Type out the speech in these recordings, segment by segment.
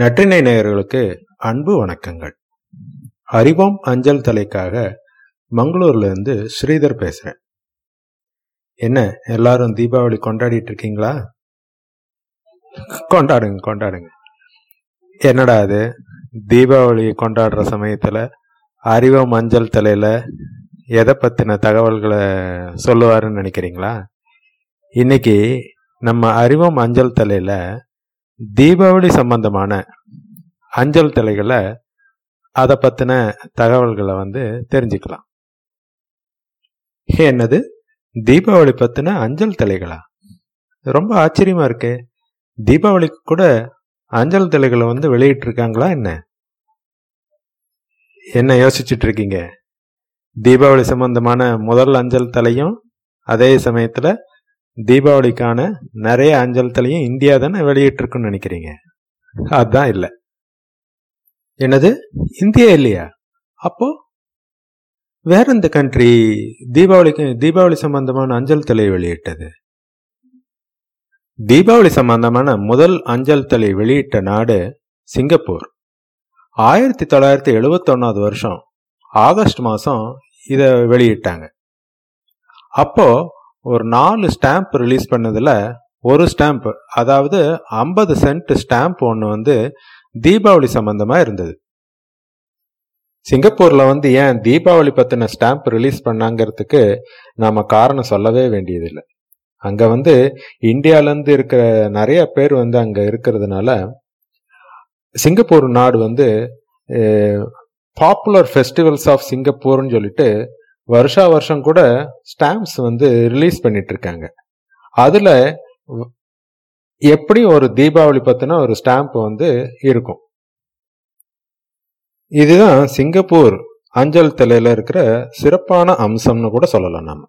நற்றினை நேயர்களுக்கு அன்பு வணக்கங்கள். அறிவோம் அஞ்சல் தலைக்காக மங்களூர்லேருந்து ஸ்ரீதர் பேசுகிறேன் என்ன எல்லாரும் தீபாவளி கொண்டாடிட்டு இருக்கீங்களா? கொண்டாடுங்க கொண்டாடுங்க. என்னடா அது? தீபாவளி கொண்டாடுற சமயத்தில் அறிவோம் அஞ்சல் தலையில் எதை பற்றின தகவல்களை சொல்லுவாருன்னு நினைக்கிறீங்களா? இன்னைக்கு நம்ம அறிவோம் அஞ்சல் தலையில் தீபாவளி சம்பந்தமான அஞ்சல் தலைகளை அதை பற்றின தகவல்களை வந்து தெரிஞ்சுக்கலாம். என்னது? தீபாவளி பற்றின அஞ்சல் தலைகளா? ரொம்ப ஆச்சரியமாக இருக்கு. தீபாவளிக்கு கூட அஞ்சல் தலைகளை வந்து வெளியிட்டிருக்காங்களா என்ன? என்ன யோசிச்சுட்டு இருக்கீங்க? தீபாவளி சம்பந்தமான முதல் அஞ்சல் தலையும் அதே சமயத்தில் தீபாவளிக்கான நிறைய அஞ்சல் தலையும் இந்தியா தானே வெளியிட்டிருக்குன்னு நினைக்கிறீங்க? அதுதான் இல்லை. என்னது? இந்தியா இல்லையா? அப்போ? வேற எந்த கண்ட்ரி தீபாவளிக்கு தீபாவளி சம்பந்தமான அஞ்சல் தலை வெளியிட்டது? தீபாவளி சம்பந்தமான முதல் அஞ்சல் தலை வெளியிட்ட நாடு சிங்கப்பூர். ஆயிரத்தி தொள்ளாயிரத்தி எழுபத்தி ஒன்னாவது வருஷம் ஆகஸ்ட் மாதம் இதை வெளியிட்டாங்க. அப்போ ஒரு நாலு ஸ்டாம்ப் ரிலீஸ் பண்ணதில் ஒரு ஸ்டாம்ப் அதாவது ஐம்பது சென்ட் ஸ்டாம்ப் ஒன்று வந்து தீபாவளி சம்பந்தமாக இருந்தது. சிங்கப்பூரில் வந்து ஏன் தீபாவளி பற்றின ஸ்டாம்ப் ரிலீஸ் பண்ணாங்கிறதுக்கு நாம் காரணம் சொல்லவே வேண்டியதில்லை. அங்கே வந்து இந்தியாவிலேருந்து இருக்கிற நிறைய பேர் வந்து அங்கே இருக்கிறதுனால சிங்கப்பூர் நாடு வந்து பாப்புலர் ஃபெஸ்டிவல்ஸ் ஆஃப் சிங்கப்பூர்னு சொல்லிட்டு வருஷா வருஷம் கூட ஸ்டாம்ப்ஸ் வந்து ரிலீஸ் பண்ணிட்டு இருக்காங்க அதில் எப்படி ஒரு தீபாவளி பற்றின ஒரு ஸ்டாம்ப் வந்து இருக்கும். இதுதான் சிங்கப்பூர் அஞ்சல் தலையில் இருக்கிற சிறப்பான அம்சம்னு கூட சொல்லலாம் நாம்.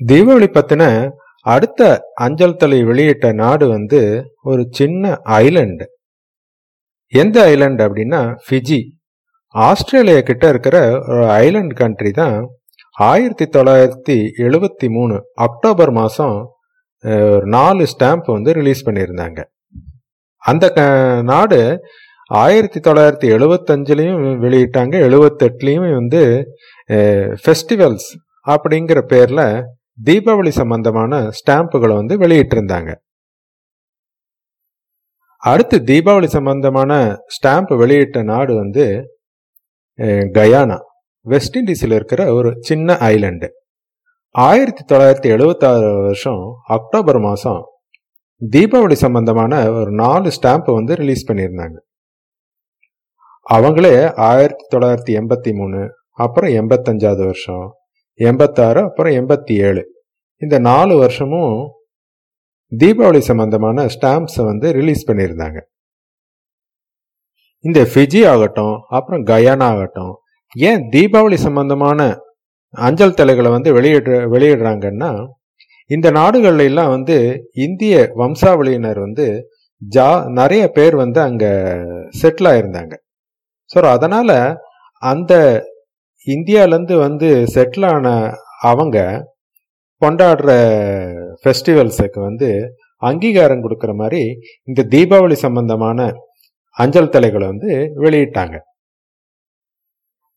தீபாவளி பற்றின அடுத்த அஞ்சல் தலை வெளியிட்ட நாடு வந்து ஒரு சின்ன ஐலண்டு எந்த ஐலண்ட் அப்படின்னா ஃபிஜி ஆஸ்திரேலியா கிட்ட இருக்கிற ஒரு ஐலண்ட் கண்ட்ரி தான் ஆயிரத்தி தொள்ளாயிரத்தி எழுபத்தி மூணு அக்டோபர் மாதம் ஒரு நாலு ஸ்டாம்ப் வந்து ரிலீஸ் பண்ணியிருந்தாங்க. அந்த நாடு ஆயிரத்தி தொள்ளாயிரத்தி எழுபத்தஞ்சிலையும் வெளியிட்டாங்க எழுபத்தெட்டுலேயும் வந்து ஃபெஸ்டிவல்ஸ் அப்படிங்கிற பேரில் தீபாவளி சம்பந்தமான ஸ்டாம்புகளை வந்து வெளியிட்டிருந்தாங்க. அடுத்து தீபாவளி சம்பந்தமான ஸ்டாம்ப் வெளியிட்ட நாடு வந்து கயானா வெஸ்ட் இண்டீஸில் இருக்கிற ஒரு சின்ன ஐலண்டு ஆயிரத்தி தொள்ளாயிரத்தி எழுபத்தாறு வருஷம் அக்டோபர் மாதம் தீபாவளி சம்பந்தமான ஒரு நாலு ஸ்டாம்ப் வந்து ரிலீஸ் பண்ணியிருந்தாங்க. அவங்களே ஆயிரத்தி தொள்ளாயிரத்தி எண்பத்தி மூணு அப்புறம் எண்பத்தஞ்சாவது வருஷம் எண்பத்தாறு அப்புறம் எண்பத்தி ஏழு. இந்த நாலு வருஷமும் தீபாவளி சம்பந்தமான ஸ்டாம்ப்ஸை வந்து ரிலீஸ் பண்ணியிருந்தாங்க. இந்த ஃபிஜி ஆகட்டும் அப்புறம் கயானா ஆகட்டும் ஏன் தீபாவளி சம்பந்தமான அஞ்சல் தலைகளை வந்து வெளியிடுற வெளியிடுறாங்கன்னா இந்த நாடுகள்ல எல்லாம் வந்து இந்திய வம்சாவளியினர் வந்து ஜா நிறைய பேர் வந்து அங்கே செட்டில் ஆயிருந்தாங்க. ஸோ அதனால் அந்த இந்தியாவிலேருந்து வந்து செட்டில் ஆன அவங்க கொண்டாடுற ஃபெஸ்டிவல்ஸுக்கு வந்து அங்கீகாரம் கொடுக்குற மாதிரி இந்த தீபாவளி சம்பந்தமான அஞ்சல் தலைகளை வந்து வெளியிட்டாங்க.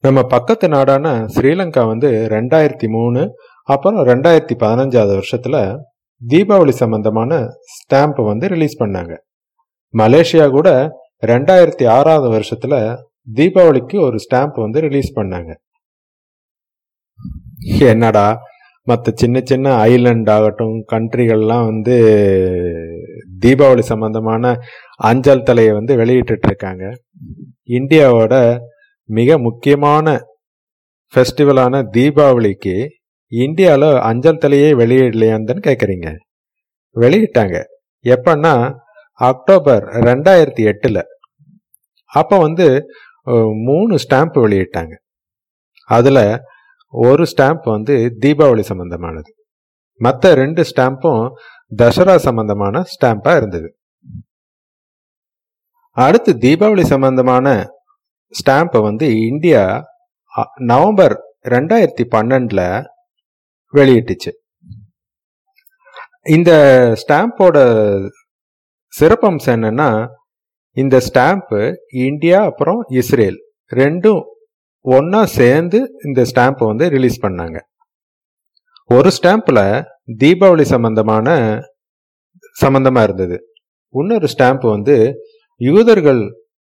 நம்ம பக்கத்து நாடான ஸ்ரீலங்கா வந்து ரெண்டாயிரத்தி மூணு அப்புறம் ரெண்டாயிரத்தி பதினஞ்சாவது வருஷத்துல தீபாவளி சம்பந்தமான ஸ்டாம்ப் வந்து ரிலீஸ் பண்ணாங்க. மலேசியா கூட ரெண்டாயிரத்தி ஆறாவது வருஷத்துல தீபாவளிக்கு ஒரு ஸ்டாம்ப் வந்து ரிலீஸ் பண்ணாங்க. என்னடா மற்ற சின்ன சின்ன ஐலண்ட் ஆகட்டும் கண்ட்ரிகள்லாம் வந்து தீபாவளி சம்பந்தமான அஞ்சல் தலையை வந்து வெளியிட்டு இருக்காங்க இந்தியாவோட மிக முக்கியமான ஃபெஸ்டிவலான தீபாவளிக்கு இந்தியாவில் அஞ்சல் தலையே வெளியிடலையான்னு கேட்குறீங்க வெளியிட்டாங்க. எப்பன்னா அக்டோபர் ரெண்டாயிரத்தி எட்டில். அப்போ வந்து மூணு ஸ்டாம்ப் வெளியிட்டாங்க. அதில் ஒரு ஸ்டாம்ப் வந்து தீபாவளி சம்பந்தமானது. மற்ற ரெண்டு ஸ்டாம்பும் தசரா சம்பந்தமான ஸ்டாம்பா இருந்தது. அடுத்து தீபாவளி சம்பந்தமான ஸ்டாம்பை வந்து இந்தியா நவம்பர் ரெண்டாயிரத்தி பன்னெண்டுல வெளியிட்டுச்சு. இந்த ஸ்டாம்போட சிறப்பம்சம் என்னன்னா இந்த ஸ்டாம்ப்பு இந்தியா அப்புறம் இஸ்ரேல் ரெண்டும் ஒன்றா சேர்ந்து இந்த ஸ்டாம்பை வந்து ரிலீஸ் பண்ணாங்க. ஒரு ஸ்டாம்பில் தீபாவளி சம்பந்தமான சம்பந்தமாக இருந்தது. இன்னொரு ஸ்டாம்ப் வந்து யூதர்கள்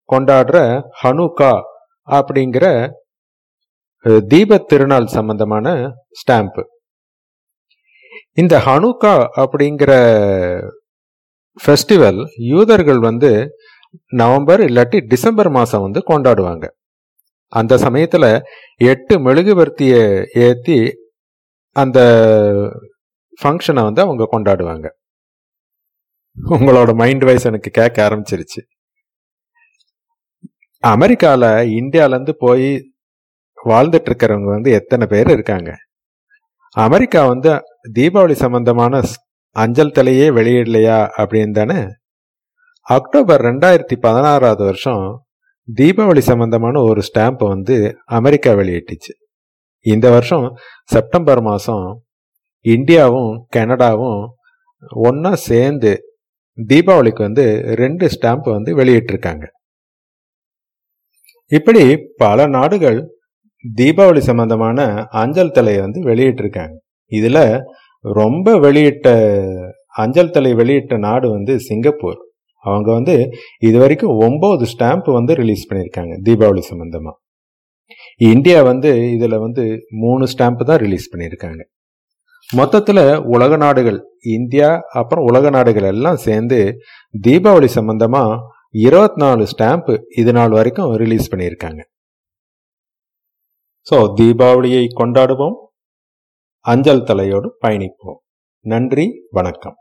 கொண்டாடுற ஹனுகா அப்படிங்கிற தீப திருநாள் சம்பந்தமான ஸ்டாம்ப். இந்த ஹனுகா அப்படிங்கிற ஃபெஸ்டிவல் யூதர்கள் வந்து நவம்பர் இல்லாட்டி டிசம்பர் மாதம் வந்து கொண்டாடுவாங்க. அந்த சமயத்தில் எட்டு மெழுகுவர்த்தியை ஏற்றி அந்த ஃபங்க்ஷனை வந்து அவங்க கொண்டாடுவாங்க. உங்களோட மைண்ட் வைஸ் எனக்கு கேட்க ஆரம்பிச்சிருச்சு. அமெரிக்காவில் இந்தியாவிலேருந்து போய் வாழ்ந்துட்டு இருக்கிறவங்க வந்து எத்தனை பேர் இருக்காங்க? அமெரிக்கா வந்து தீபாவளி சம்பந்தமான அஞ்சல் தலையே வெளியிடலையா அப்படின்னு தானே? அக்டோபர் ரெண்டாயிரத்தி பதினாறாவது வருஷம் தீபாவளி சம்பந்தமான ஒரு ஸ்டாம்பை வந்து அமெரிக்கா வெளியிட்டுச்சு. இந்த வருஷம் செப்டம்பர் மாதம் இந்தியாவும் கனடாவும் ஒன்றா சேர்ந்து தீபாவளிக்கு வந்து ரெண்டு ஸ்டாம்ப் வந்து வெளியிட்டிருக்காங்க. இப்படி பல நாடுகள் தீபாவளி சம்பந்தமான அஞ்சல் தலையை வந்து வெளியிட்டிருக்காங்க. இதில் ரொம்ப வெளியிட்ட அஞ்சல் தலை வெளியிட்ட நாடு வந்து சிங்கப்பூர். அவங்க வந்து இது வரைக்கும் ஒன்பது ஸ்டாம்ப் வந்து ரிலீஸ் பண்ணியிருக்காங்க தீபாவளி சம்பந்தமாக இந்தியா வந்து இதில் வந்து மூணு ஸ்டாம்ப் தான் ரிலீஸ் பண்ணியிருக்காங்க. மொத்தத்தில் உலக நாடுகள் இந்தியா அப்புறம் உலக நாடுகள் எல்லாம் சேர்ந்து தீபாவளி சம்பந்தமாக இருபத்தி நாலு ஸ்டாம்ப்பு இது நாள் வரைக்கும் ரிலீஸ் பண்ணியிருக்காங்க. ஸோ தீபாவளியை கொண்டாடுவோம். அஞ்சல் தலையோடு பயணிப்போம். நன்றி வணக்கம்.